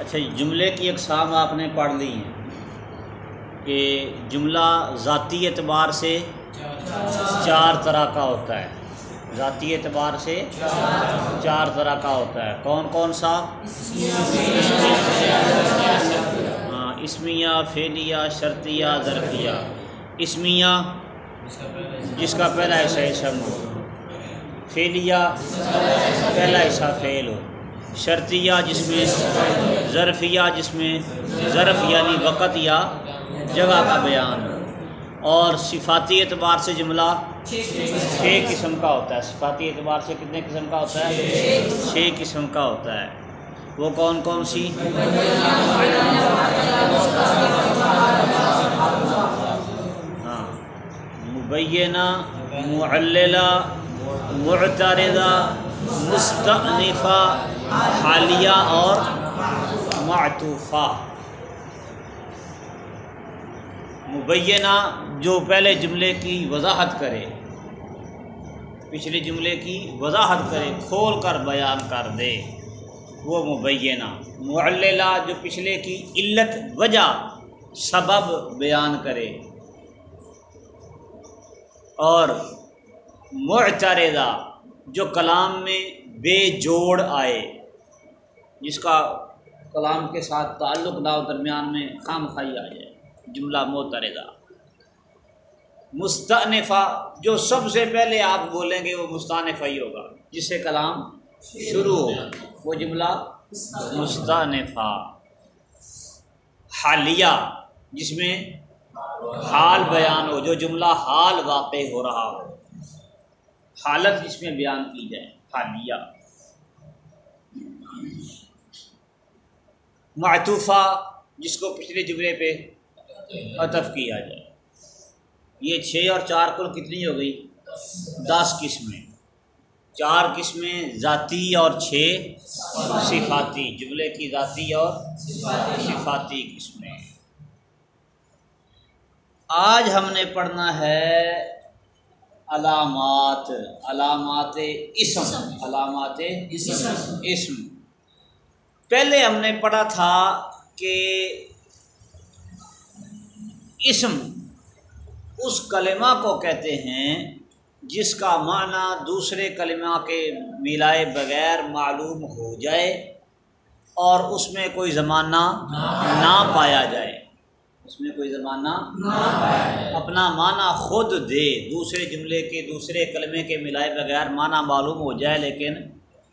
اچھا جملے کی اقسام آپ نے پڑھ لی ہیں کہ جملہ ذاتی اعتبار سے چار طرح کا ہوتا ہے۔ ذاتی اعتبار سے چار طرح کا ہوتا ہے۔ کون کون سا؟ ہاں اسمیہ، فعلیہ، شرطیہ، ظرفیہ۔ اسمیہ، جس کا پہلا ایسا اسم ہو۔ فعلیہ، پہلا ایسا فعل ہو۔ شرطیہ جس میں ظرفیہ جس میں ظرف یعنی وقت یا جگہ کا بیان اور صفاتی اعتبار سے جملہ چھ قسم کا ہوتا ہے۔ صفاتی اعتبار سے کتنے قسم کا ہوتا ہے؟ چھ قسم کا ہوتا ہے۔ وہ کون کون سی؟ ہاں۔ مبینہ، معللہ، معترضہ مستعنفہ حالیہ اور معطوفہ۔ مبینہ جو پہلے جملے کی وضاحت کرے، پچھلے جملے کی وضاحت کرے، کھول کر بیان کر دے۔ وہ مبینہ۔ معللہ جو پچھلے کی علت وجہ، سبب بیان کرے۔ اور معترضہ جو کلام میں بے جوڑ آئے۔ جس کا کلام کے ساتھ تعلق نہ ہو درمیان میں خام خائی آ جائے، جملہ معترضہ۔ مستعنفہ جو سب سے پہلے آپ بولیں گے وہ مستعنفہ ہی ہوگا جس سے کلام شروع ہو۔ وہ جملہ مستعنفہ حالیہ، جس میں حال بیان ہو، جو جملہ حال واقع ہو رہا ہو۔ حالت جس میں بیان کی جائے، حالیہ۔ معطوفہ جس کو پچھلے جملے پہ عطف کیا جائے۔ یہ چھ اور چار کل کتنی ہو گئی؟ دس قسمیں۔ چار قسمیں ذاتی اور چھ صفاتی۔ جملے کی ذاتی اور صفاتی قسمیں۔ آج ہم نے پڑھنا ہے علامات۔ علامات اسم۔ علامات اسم۔ اسم پہلے ہم نے پڑھا تھا کہ اسم اس کلمہ کو کہتے ہیں جس کا معنی دوسرے کلمہ کے ملائے بغیر معلوم ہو جائے اور اس میں کوئی زمانہ نہ پایا جائے۔ اس میں کوئی زمانہ اپنا معنی خود دے، دوسرے جملے کے، دوسرے کلمے کے ملائے بغیر معنی معلوم ہو جائے لیکن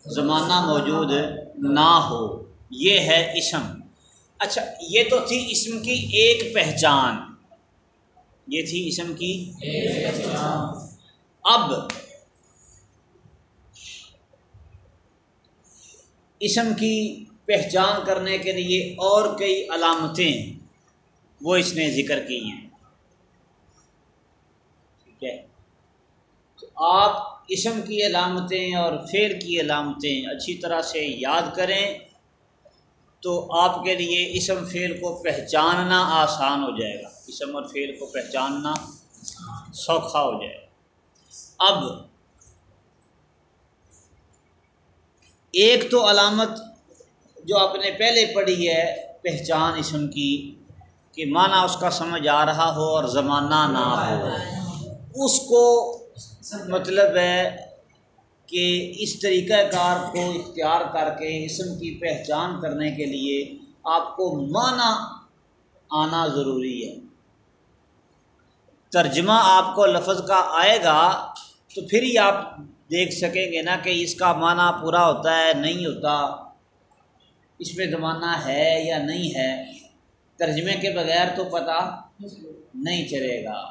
زمانہ موجود نہ ہو۔ یہ ہے اسم۔ اچھا یہ تو تھی اسم کی ایک پہچان۔ یہ تھی اسم کی اب۔ اسم کی پہچان کرنے کے لیے اور کئی علامتیں۔ وہ اس نے ذکر کی ہیں۔ ٹھیک ہے۔ تو آپ اسم کی علامتیں اور فعل کی علامتیں اچھی طرح سے یاد کریں۔ تو آپ کے لیے اسم فعل کو پہچاننا آسان ہو جائے گا۔ اسم اور فعل کو پہچاننا سوکھا ہو جائے گا۔ اب ایک تو علامت جو آپ نے پہلے پڑھی ہے، پہچان اسم کی، کہ معنی اس کا سمجھ آ رہا ہو اور زمانہ نہ ہو۔ اس کو مطلب ہے کہ اس طریقہ کار کو اختیار کر کے اسم کی پہچان کرنے کے لیے آپ کو معنی آنا ضروری ہے۔ ترجمہ آپ کو لفظ کا آئے گا تو پھر ہی آپ دیکھ سکیں گے نا کہ اس کا معنی پورا ہوتا ہے، نہیں ہوتا، اس میں زمانہ ہے یا نہیں ہے۔ ترجمے کے بغیر تو پتہ نہیں چلے گا۔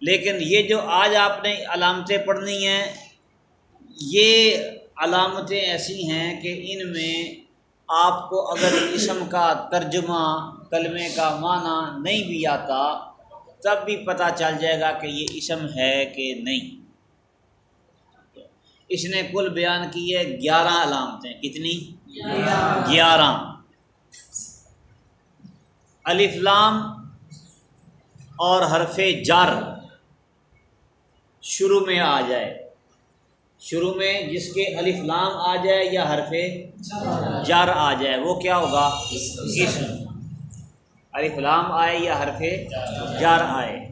لیکن یہ جو آج آپ نے علامتیں پڑھنی ہیں یہ علامتیں ایسی ہیں کہ ان میں آپ کو اگر اسم کا ترجمہ کلمے کا معنی نہیں بھی آتا، تب بھی پتہ چل جائے گا کہ یہ اسم ہے کہ نہیں۔ اس نے کل بیان کی ہے گیارہ علامتیں۔ کتنی؟ گیارہ۔ الفلام اور حرف جر شروع میں آ جائے۔ شروع میں جس کے الف لام آ جائے یا حرف جار آ جائے، وہ کیا ہوگا؟ اسم الف لام آئے یا حرف جار آئے۔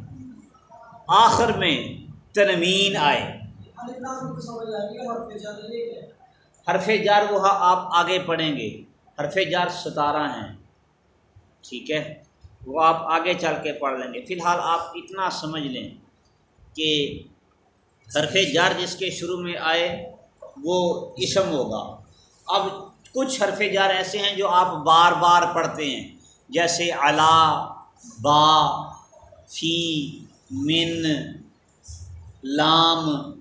آخر میں تنوین آئے۔ حرف جار وہ آپ آگے پڑھیں گے۔ حرف جار ستارہ ہیں۔ ٹھیک ہے؟ وہ آپ آگے چل کے پڑھ لیں گے۔ فی الحال آپ اتنا سمجھ لیں کہ حرف جار جس کے شروع میں آئے، وہ اسم ہوگا۔ اب کچھ حرف جار ایسے ہیں جو آپ بار بار پڑھتے ہیں، جیسے علا، با، فی، من، لام۔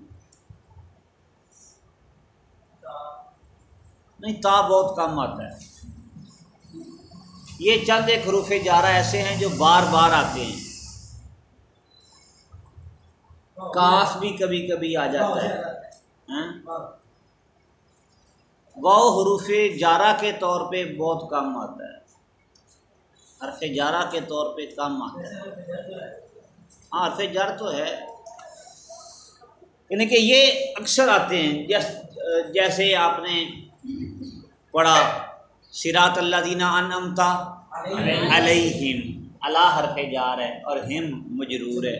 نہیں، تا بہت کم آتا ہے۔ یہ چند ایک حروف جارہ ایسے ہیں جو بار بار آتے ہیں۔ کاف بھی کبھی کبھی آ جاتا ہے ہاں؟ واؤ حروف جارہ کے طور پہ بہت کم آتا ہے حرف جارہ کے طور پہ کم آتا ہے ہاں حرف جار تو ہے یعنی کہ یہ اکثر آتے ہیں جیسے آپ نے پڑھا سراط اللہ دینا ان امتا علیہم اللہ حرف جار ہے اور ہم مجرور ہے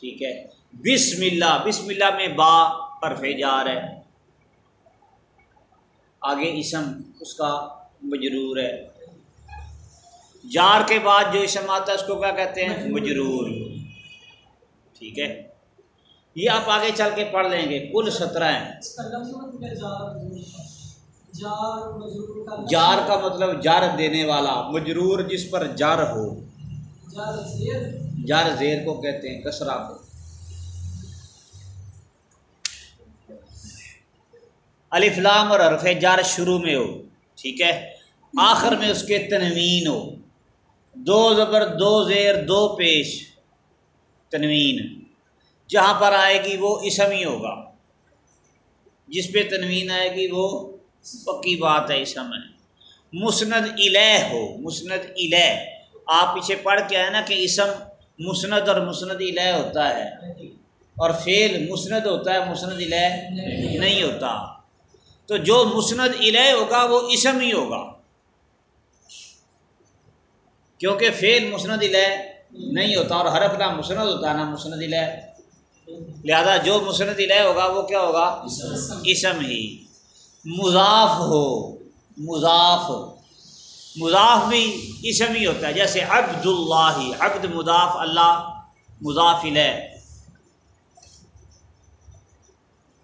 ٹھیک ہے۔ بسم اللہ بسم اللہ میں با حرف جار ہے۔ آگے اسم، اس کا مجرور ہے۔ جار کے بعد جو اسم آتا ہے، اس کو کیا کہتے ہیں؟ مجرور۔ ٹھیک ہے۔ یہ آپ آگے چل کے پڑھ لیں گے۔ کل سترہ ہیں۔ جار کا مطلب جار دینے والا، مجرور جس پر جار ہو۔ جار زیر کو کہتے ہیں کسرا کو۔ الفلام اور حرف جار شروع میں ہو، ٹھیک ہے؟ آخر میں اس کے تنوین ہو۔ دو زبر، دو زیر، دو پیش، تنوین۔ جہاں پر آئے گی وہ اسم ہی ہوگا۔ جس پہ تنوین آئے گی وہ پکی بات ہے، اسم ہے۔ مسند الہ ہو، مسند الہ آپ پیچھے پڑھ کے آئے نا کہ اسم مسند اور مسند الہ ہوتا ہے اور فعل مسند ہوتا ہے، مسند الہ نہیں ہوتا۔ تو جو مسند الہ ہوگا وہ اسم ہی ہوگا۔ کیونکہ فعل مسند الہ نہیں ہوتا اور حرف نہ مسند ہوتا ہے نا، مسند الہ۔ لہذا جو مسند الہ ہوگا وہ کیا ہوگا؟ اسم ہی۔ مضاف ہو، مضاف مضاف بھی اسم ہی ہوتا ہے جیسے عبد اللہ عبد مضاف اللہ مضاف الہ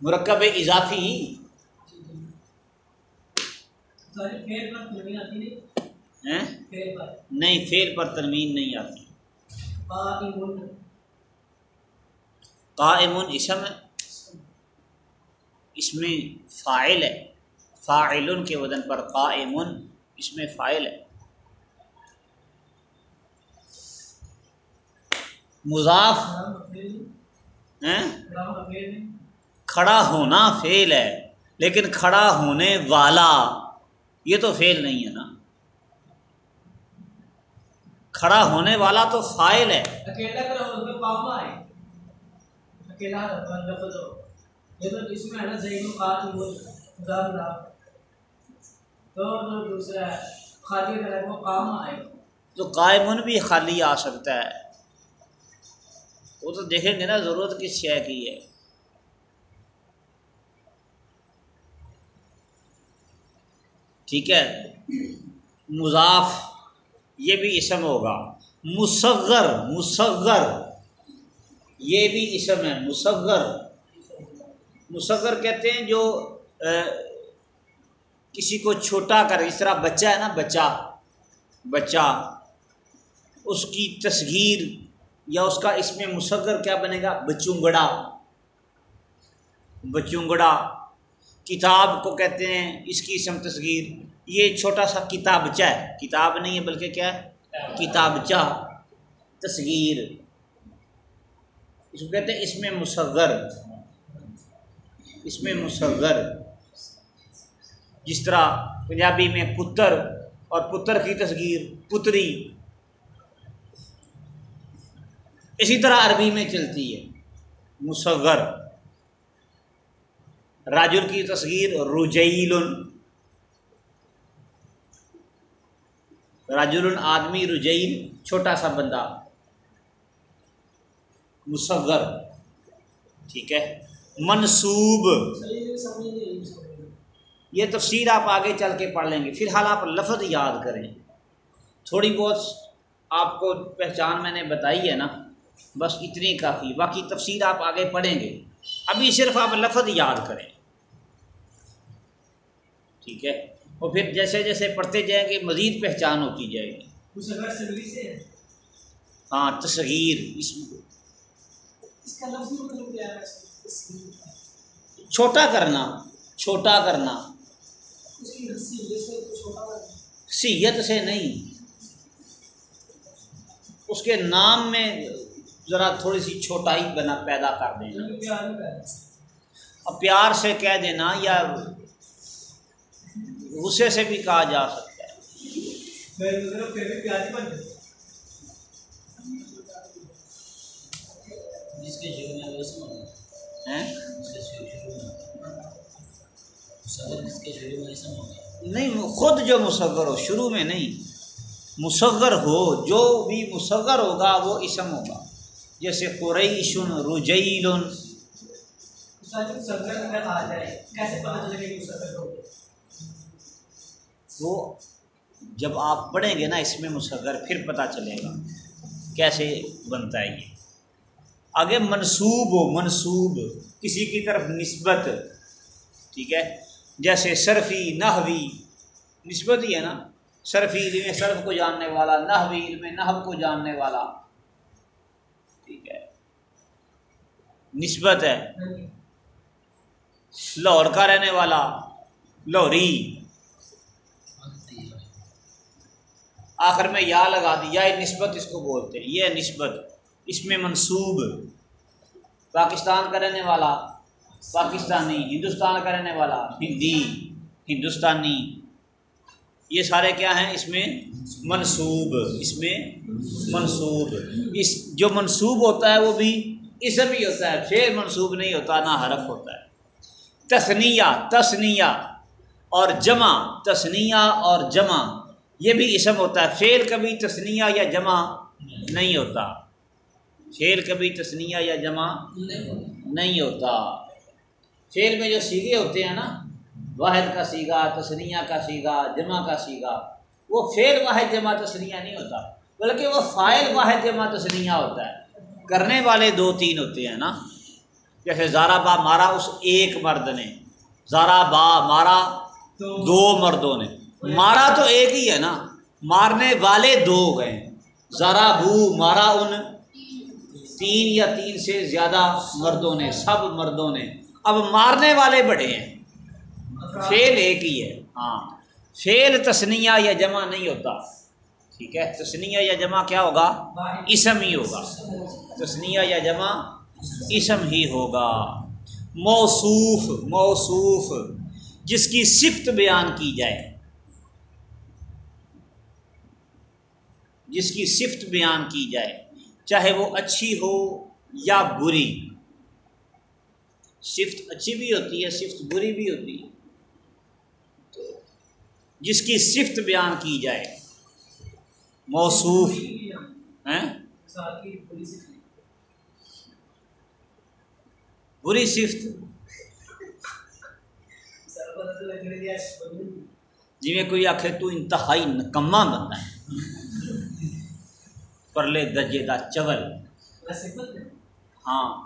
مرکب اضافی۔ نہیں؟ فیل پر۔ ترمین نہیں آتی۔ قائم اسم ہے۔ اس میں فائل ہے۔ فائل کے وزن پر قائم اس میں فائل ہے۔ مضاف کھڑا ہونا فیل ہے، لیکن کھڑا ہونے والا، یہ تو فیل نہیں ہے نا۔ کھڑا ہونے والا تو فائل ہے۔ اکیلا تو قائمن بھی خالی آ سکتا ہے۔ وہ تو دیکھیں گے نا ضرورت کس شے کی ہے۔ ٹھیک ہے۔ مضاف یہ بھی اسم ہوگا۔ مصغر مصغر۔ یہ بھی اسم ہے۔ مصغر۔ مصغر کہتے ہیں جو کسی کو چھوٹا کر، اس طرح بچہ ہے نا، بچہ بچہ، اس کی تصغیر یا اس کا اس میں مصغر کیا بنے گا؟ بچونگڑا۔ بچونگڑا۔ کتاب کو کہتے ہیں، اس کی اسم تصغیر۔ یہ چھوٹا سا کتابچہ ہے۔ کتاب نہیں ہے بلکہ کیا ہے؟ کتابچہ، تصغیر۔ اس کو کہتے ہیں اس میں مصغر اس میں مصغر جس طرح پنجابی میں پتر اور پتر کی تصغیر، پتری۔ اسی طرح عربی میں چلتی ہے، مصغر۔ راجل کی تصغیر رجیل راجل آدمی، رجیل، چھوٹا سا بندہ۔ مصغر۔ ٹھیک ہے۔ منصوب۔ یہ تفسیر آپ آگے چل کے پڑھ لیں گے۔ فی الحال آپ لفظ یاد کریں۔ تھوڑی بہت آپ کو پہچان میں نے بتائی ہے نا بس اتنی کافی۔ باقی تفسیر آپ آگے پڑھیں گے۔ ابھی صرف آپ لفظ یاد کریں۔ ٹھیک ہے؟ اور پھر جیسے جیسے پڑھتے جائیں گے مزید پہچان ہوتی جائے گی۔ ہاں تصغیر اس چھوٹا کرنا چھوٹا کرنا۔ سیت سے نہیں۔ اس کے نام میں ذرا تھوڑی سی چھوٹائی بنا پیدا کر دینا۔ اب پیار سے کہہ دینا یا غصے سے بھی کہا جا سکتا ہے۔ ہاں؟ نہیں خود جو مصغر ہو شروع میں نہیں۔ مصغر ہو جو بھی مصغر ہوگا وہ اسم ہوگا۔ جیسے قریشن رجیل۔ وہ جب آپ پڑھیں گے نا اس میں مصغر پھر پتہ چلے گا کیسے بنتا ہے یہ۔ آگے منصوب ہو منصوب کسی کی طرف نسبت۔ ٹھیک ہے؟ جیسے صرفی نحوی، نسبت ہی ہے نا؟ صرفی علم صرف کو جاننے والا، نحوی علم نحو کو جاننے والا۔ ٹھیک ہے۔ نسبت ہے۔ لاہور کا رہنے والا، لاہوری۔ آخر میں یا لگا دی، یا نسبت اس کو بولتے ہیں۔ یہ نسبت، اس میں منصوب پاکستان کا رہنے والا پاکستانی ہندوستان کا رہنے والا ہندی ہندوستانی یہ سارے کیا ہیں؟ اس میں منصوب اس میں منصوب اس جو منصوب ہوتا ہے وہ بھی اسم ہی ہوتا ہے پھر منصوب نہیں ہوتا نہ حرف ہوتا ہے۔ تسنیہ تسنیہ اور جمع تسنیہ اور جمع یہ بھی اسم ہوتا ہے۔ فعل کبھی تسنیہ یا جمع نہیں ہوتا۔ فعل کبھی تسنیہ یا جمع نہیں ہوتا۔ فعل میں جو سیگے ہوتے ہیں نا، واحد کا سیگا، تسنیہ کا سیگا، جمع کا سیگا، وہ فعل واحد جمع تسنیہ نہیں ہوتا، بلکہ وہ فائل واحد جمع تسنیہ ہوتا ہے۔ کرنے والے دو تین ہوتے ہیں نا، جیسے زارا با مارا اس ایک مرد نے، زارا با مارا دو مردوں نے۔ مارا تو ایک ہی ہے نا، مارنے والے دو گئے ذرا بو مارا ان تین یا تین سے زیادہ مردوں نے، سب مردوں نے۔ اب مارنے والے بڑے ہیں۔ فیل ایک ہی ہے۔ ہاں۔ فیل تسنیہ یا جمع نہیں ہوتا۔ ٹھیک ہے۔ تسنیہ یا جمع کیا ہوگا؟ اسم ہی ہوگا۔ تسنیہ یا جمع اسم ہی ہوگا۔ موصوف موصوف۔ جس کی صفت بیان کی جائے۔ جس کی صفت بیان کی جائے۔ چاہے وہ اچھی ہو یا بری۔ صفت اچھی بھی ہوتی ہے صفت بری بھی ہوتی ہے۔ جس کی صفت بیان کی جائے، موصوف بری صفت جی میں کوئی آخر تو انتہائی نکما بنتا ہے۔ پرلے درجے دا چول۔ ہاں۔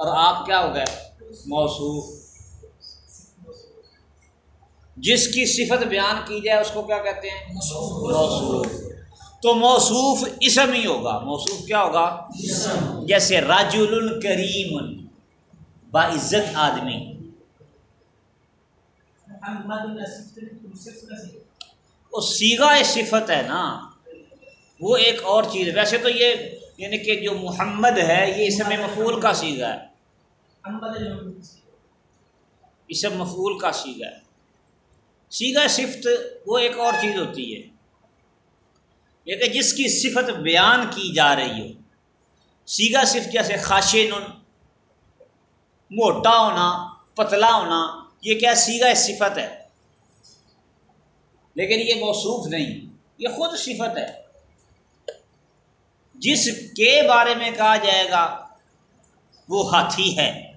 اور آپ کیا ہو گئے؟ موصوف۔ جس کی صفت بیان کی جائے، اس کو کیا کہتے ہیں؟ موصوف۔ تو موصوف اسم ہی ہوگا۔ موصوف کیا ہوگا؟ جیسے راج الکریم باعزت آدمی۔ وہ سیگا صفت ہے نا۔ وہ ایک اور چیز ہے۔ ویسے تو یہ یعنی کہ جو محمد ہے، یہ اسم مفول کا سیگا ہے۔ اسم مفول کا سیگا ہے۔ سیگا صفت وہ ایک اور چیز ہوتی ہے۔ یہ کہ جس کی صفت بیان کی جا رہی ہو۔ سیگا صفت جیسے خاشن موٹا ہونا، پتلا ہونا، یہ کیا سیگا صفت ہے؟ لیکن یہ موصوف نہیں، یہ خود صفت ہے۔ جس کے بارے میں کہا جائے گا، وہ ہاتھی ہے۔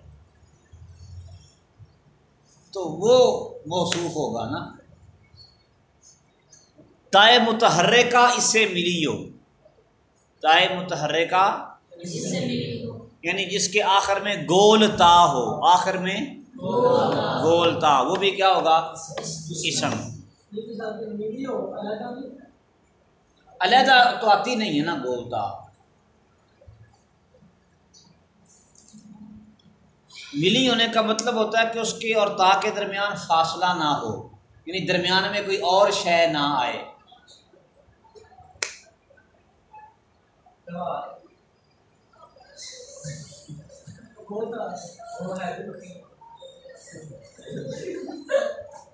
تو وہ موصوف ہوگا نا۔ تائے متحرے کا اس سے ملی ہو۔ تائے متحرے کا یعنی جس کے آخر میں گول تا ہو۔ آخر میں گول تا وہ بھی کیا ہوگا؟ اسم۔ علیحدہ تو آتی نہیں ہے نا گولتا۔ ملی ہونے کا مطلب ہوتا ہے کہ اس کے اور تا کے درمیان فاصلہ نہ ہو یعنی درمیان میں کوئی اور شے نہ آئے۔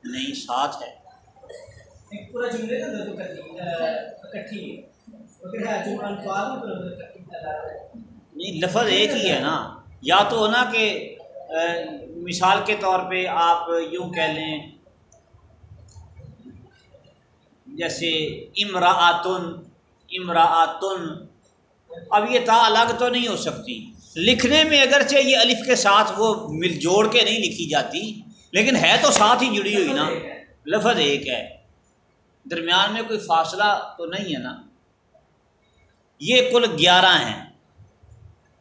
نہیں ساتھ ہے۔ نہیں لفظ ایک ہی ہے نا۔ یا تو ہونا کہ مثال کے طور پہ آپ یوں کہہ لیں جیسے امراۃن امراۃن اب یہ تا الگ تو نہیں ہو سکتی۔ لکھنے میں اگرچہ یہ الف کے ساتھ وہ مل جوڑ کے نہیں لکھی جاتی لیکن ہے تو ساتھ ہی جڑی ہوئی نا۔ لفظ ایک ہے۔ درمیان میں کوئی فاصلہ تو نہیں ہے نا۔ یہ کل گیارہ ہیں۔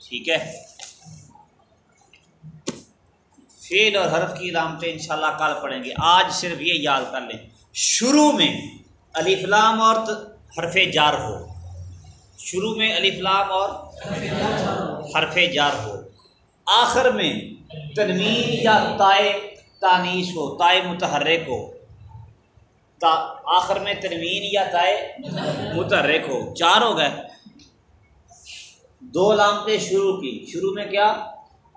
ٹھیک ہے۔ فیل اور حرف کی علامتیں انشاءاللہ کل پڑھیں گے۔ آج صرف یہ یاد کر لیں۔ شروع میں علی فلام اور حرف جار ہو۔ شروع میں علی فلام اور حرف جار ہو۔ آخر میں تنوین یا تائے تانیس ہو تائے متحرک ہو۔ تا آخر میں تنوین یا تائے متحرک ہو۔ چار ہو گئے۔ دو علامتیں شروع کی۔ شروع میں کیا؟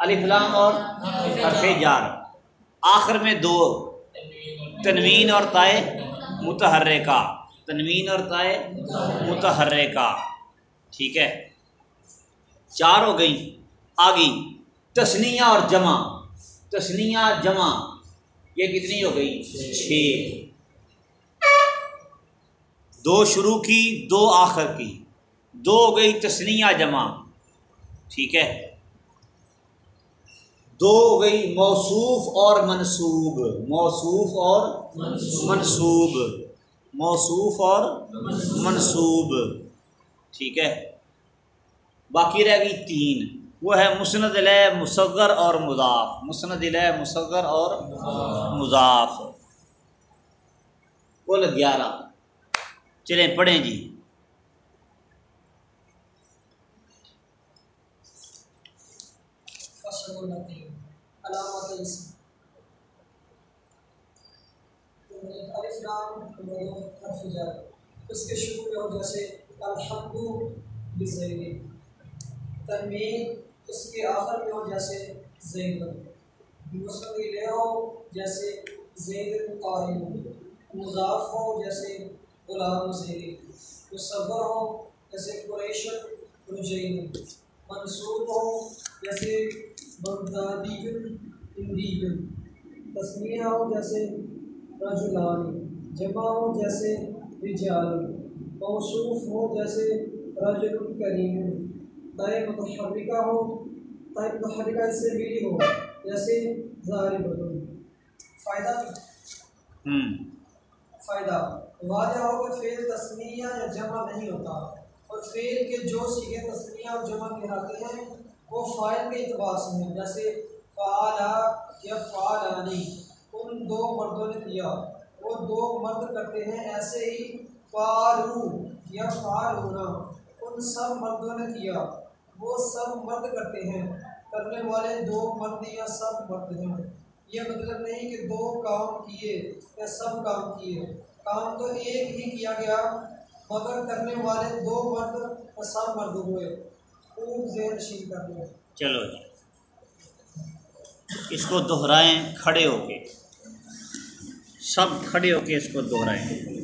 علی اور حرف جار آخر میں دو، تنوین اور تائے متحرکہ۔ تنوین اور تائے متحرکہ۔ ٹھیک ہے۔ چار ہو گئی۔ آگی۔ تسنیہ اور جمع۔ تسنیہ جمع۔ یہ کتنی ہو گئی؟ چھ۔ دو شروع کی، دو آخر کی۔ دو ہو گئی تسنیہ جمع۔ ٹھیک ہے۔ دو ہو گئی موصوف اور منصوب، موصوف اور منصوب، موصوف اور منصوب، ٹھیک ہے؟ باقی رہ گئی تین، وہ ہے مسند علیہ مصغر اور مضاف، مسند علیہ مصغر اور مضاف۔ کل گیارہ۔ چلیں پڑھیں جی۔ علامات الف نام حرف جر اس کے شروع میں ہو جیسے الحمد بزیری تنوین اس کے آخر میں ہو جیسے زید مسلم ہو جیسے زید قائم مضاف ہو جیسے غلام زید مصور ہو جیسے قریشن رجین منصوب ہو جیسے بغدادی اندی تسمیہ ہو جیسے رجلانی جمع ہو جیسے رجال موصوف ہو جیسے رجل کریم طے متحرکہ ہو طے متحرکہ اس سے ملی ہو جیسے ظاہر بدن۔ فائدہ؟ فائدہ واضح ہو کہ فعل تسمیہ یا جمع نہیں ہوتا اور فعل کے جو سیگے تسمیہ اور جمع کہلاتے ہیں وہ فائل کے اعتبار سے ہیں، جیسے فعلا یا فعلانی ان دو مردوں نے کیا۔ وہ دو مرد کرتے ہیں، ایسے ہی فارو یا فارون ان سب مردوں نے کیا۔ وہ سب مرد کرتے ہیں۔ کرنے والے دو مرد یا سب مرد ہیں۔ یہ مطلب نہیں کہ دو کام کیے یا سب کام کیے۔ کام تو ایک ہی کیا گیا، مگر کرنے والے دو مرد یا سب مرد ہوئے۔ خوب ذہن نشین کر دیا۔ چلو جی۔ اس کو دہرائیں، کھڑے ہو کے۔ سب کھڑے ہو کے اس کو دہرائیں۔